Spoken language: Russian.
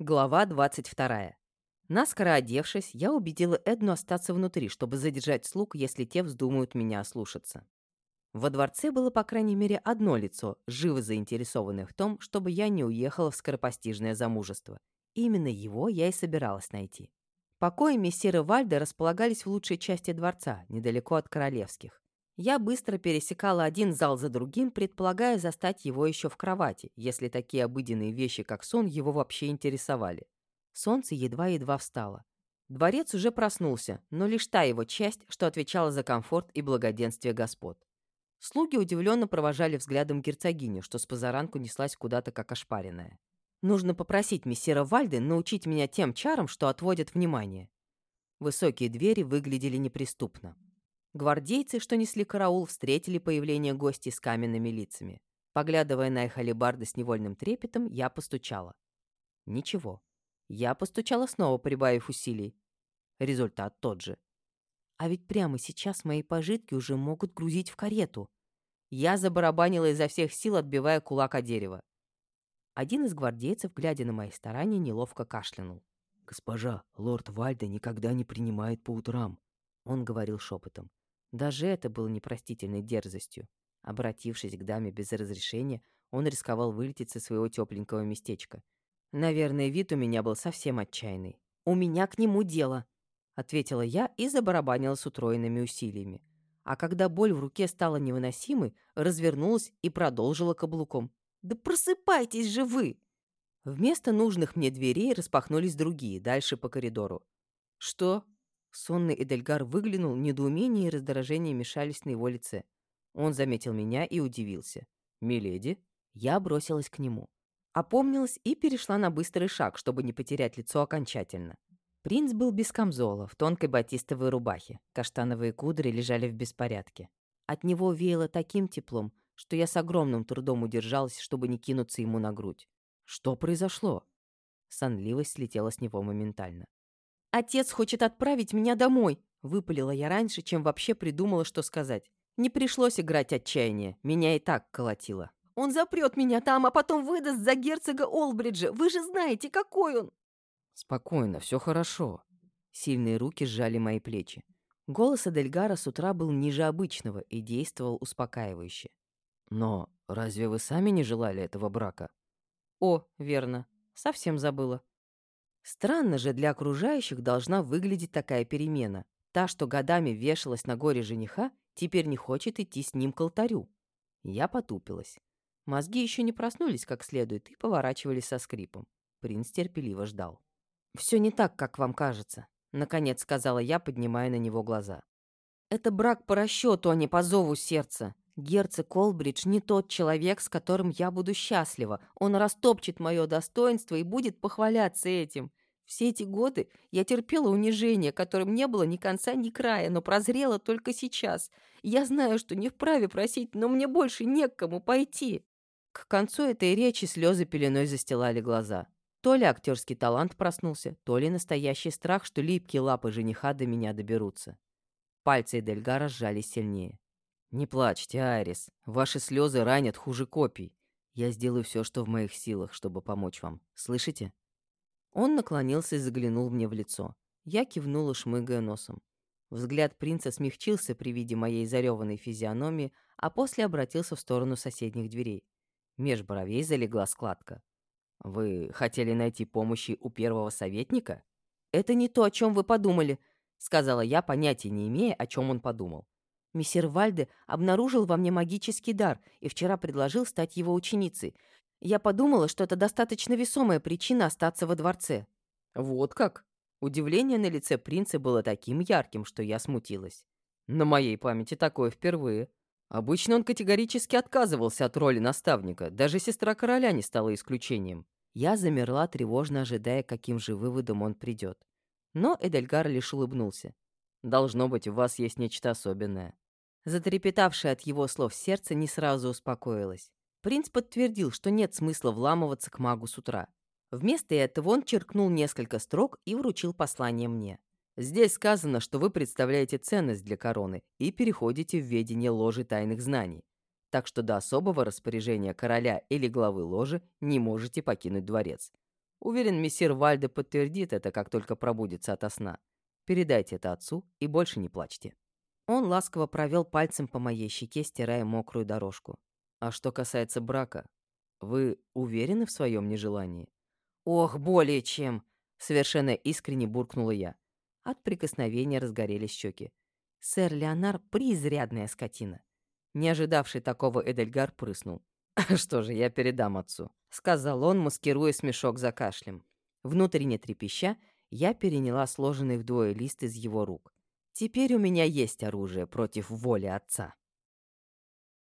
Глава 22. Наскоро одевшись, я убедила Эдну остаться внутри, чтобы задержать слуг, если те вздумают меня ослушаться. Во дворце было, по крайней мере, одно лицо, живо заинтересованное в том, чтобы я не уехала в скоропостижное замужество. Именно его я и собиралась найти. Покои мессира Вальда располагались в лучшей части дворца, недалеко от королевских. Я быстро пересекала один зал за другим, предполагая застать его еще в кровати, если такие обыденные вещи, как сон, его вообще интересовали. Солнце едва-едва встало. Дворец уже проснулся, но лишь та его часть, что отвечала за комфорт и благоденствие господ. Слуги удивленно провожали взглядом герцогиню, что с позаранку неслась куда-то как ошпаренная. Нужно попросить мессира Вальды научить меня тем чарам, что отводят внимание. Высокие двери выглядели неприступно. Гвардейцы, что несли караул, встретили появление гостей с каменными лицами. Поглядывая на их алебарды с невольным трепетом, я постучала. Ничего. Я постучала снова, прибавив усилий. Результат тот же. А ведь прямо сейчас мои пожитки уже могут грузить в карету. Я забарабанила изо всех сил, отбивая кулак о дерево. Один из гвардейцев, глядя на мои старания, неловко кашлянул. «Госпожа, лорд Вальда никогда не принимает по утрам», — он говорил шепотом. Даже это было непростительной дерзостью. Обратившись к даме без разрешения, он рисковал вылететь со своего тепленького местечка. Наверное, вид у меня был совсем отчаянный. «У меня к нему дело», — ответила я и забарабанила с утроенными усилиями. А когда боль в руке стала невыносимой, развернулась и продолжила каблуком. «Да просыпайтесь же вы!» Вместо нужных мне дверей распахнулись другие, дальше по коридору. «Что?» Сонный Эдельгар выглянул, недоумение и раздражение мешались на его лице. Он заметил меня и удивился. «Миледи?» Я бросилась к нему. Опомнилась и перешла на быстрый шаг, чтобы не потерять лицо окончательно. Принц был без камзола, в тонкой батистовой рубахе. Каштановые кудри лежали в беспорядке. От него веяло таким теплом, что я с огромным трудом удержалась, чтобы не кинуться ему на грудь. «Что произошло?» Сонливость слетела с него моментально. «Отец хочет отправить меня домой», — выпалила я раньше, чем вообще придумала, что сказать. Не пришлось играть отчаяние, меня и так колотило. «Он запрет меня там, а потом выдаст за герцога Олбриджа. Вы же знаете, какой он!» «Спокойно, все хорошо». Сильные руки сжали мои плечи. Голос Адельгара с утра был ниже обычного и действовал успокаивающе. «Но разве вы сами не желали этого брака?» «О, верно. Совсем забыла. Странно же для окружающих должна выглядеть такая перемена. Та, что годами вешалась на горе жениха, теперь не хочет идти с ним к алтарю. Я потупилась. Мозги еще не проснулись как следует и поворачивались со скрипом. Принц терпеливо ждал. «Все не так, как вам кажется», — наконец сказала я, поднимая на него глаза. «Это брак по расчету, а не по зову сердца. Герцог Колбридж не тот человек, с которым я буду счастлива. Он растопчет мое достоинство и будет похваляться этим. Все эти годы я терпела унижение, которым не было ни конца, ни края, но прозрела только сейчас. Я знаю, что не вправе просить, но мне больше не к кому пойти». К концу этой речи слезы пеленой застилали глаза. То ли актерский талант проснулся, то ли настоящий страх, что липкие лапы жениха до меня доберутся. Пальцы Эдельгара сжались сильнее. «Не плачьте, Айрис. Ваши слезы ранят хуже копий. Я сделаю все, что в моих силах, чтобы помочь вам. Слышите?» Он наклонился и заглянул мне в лицо. Я кивнула, шмыгая носом. Взгляд принца смягчился при виде моей зареванной физиономии, а после обратился в сторону соседних дверей. Меж бровей залегла складка. «Вы хотели найти помощи у первого советника?» «Это не то, о чем вы подумали», — сказала я, понятия не имея, о чем он подумал. Мессир Вальде обнаружил во мне магический дар и вчера предложил стать его ученицей. Я подумала, что это достаточно весомая причина остаться во дворце. Вот как? Удивление на лице принца было таким ярким, что я смутилась. На моей памяти такое впервые. Обычно он категорически отказывался от роли наставника, даже сестра короля не стала исключением. Я замерла, тревожно ожидая, каким же выводом он придет. Но Эдельгар лишь улыбнулся. «Должно быть, у вас есть нечто особенное». Затрепетавшее от его слов сердце не сразу успокоилось. Принц подтвердил, что нет смысла вламываться к магу с утра. Вместо этого он черкнул несколько строк и вручил послание мне. «Здесь сказано, что вы представляете ценность для короны и переходите в ведение ложи тайных знаний. Так что до особого распоряжения короля или главы ложи не можете покинуть дворец. Уверен, мессир Вальде подтвердит это, как только пробудется ото сна. Передайте это отцу и больше не плачьте». Он ласково провел пальцем по моей щеке, стирая мокрую дорожку. «А что касается брака, вы уверены в своем нежелании?» «Ох, более чем!» — совершенно искренне буркнула я. От прикосновения разгорелись щеки. Сэр Леонар — преизрядная скотина. Не ожидавший такого Эдельгар прыснул. «Что же, я передам отцу», — сказал он, маскируя смешок за кашлем. Внутренне трепеща, я переняла сложенный вдвое лист из его рук. Теперь у меня есть оружие против воли отца.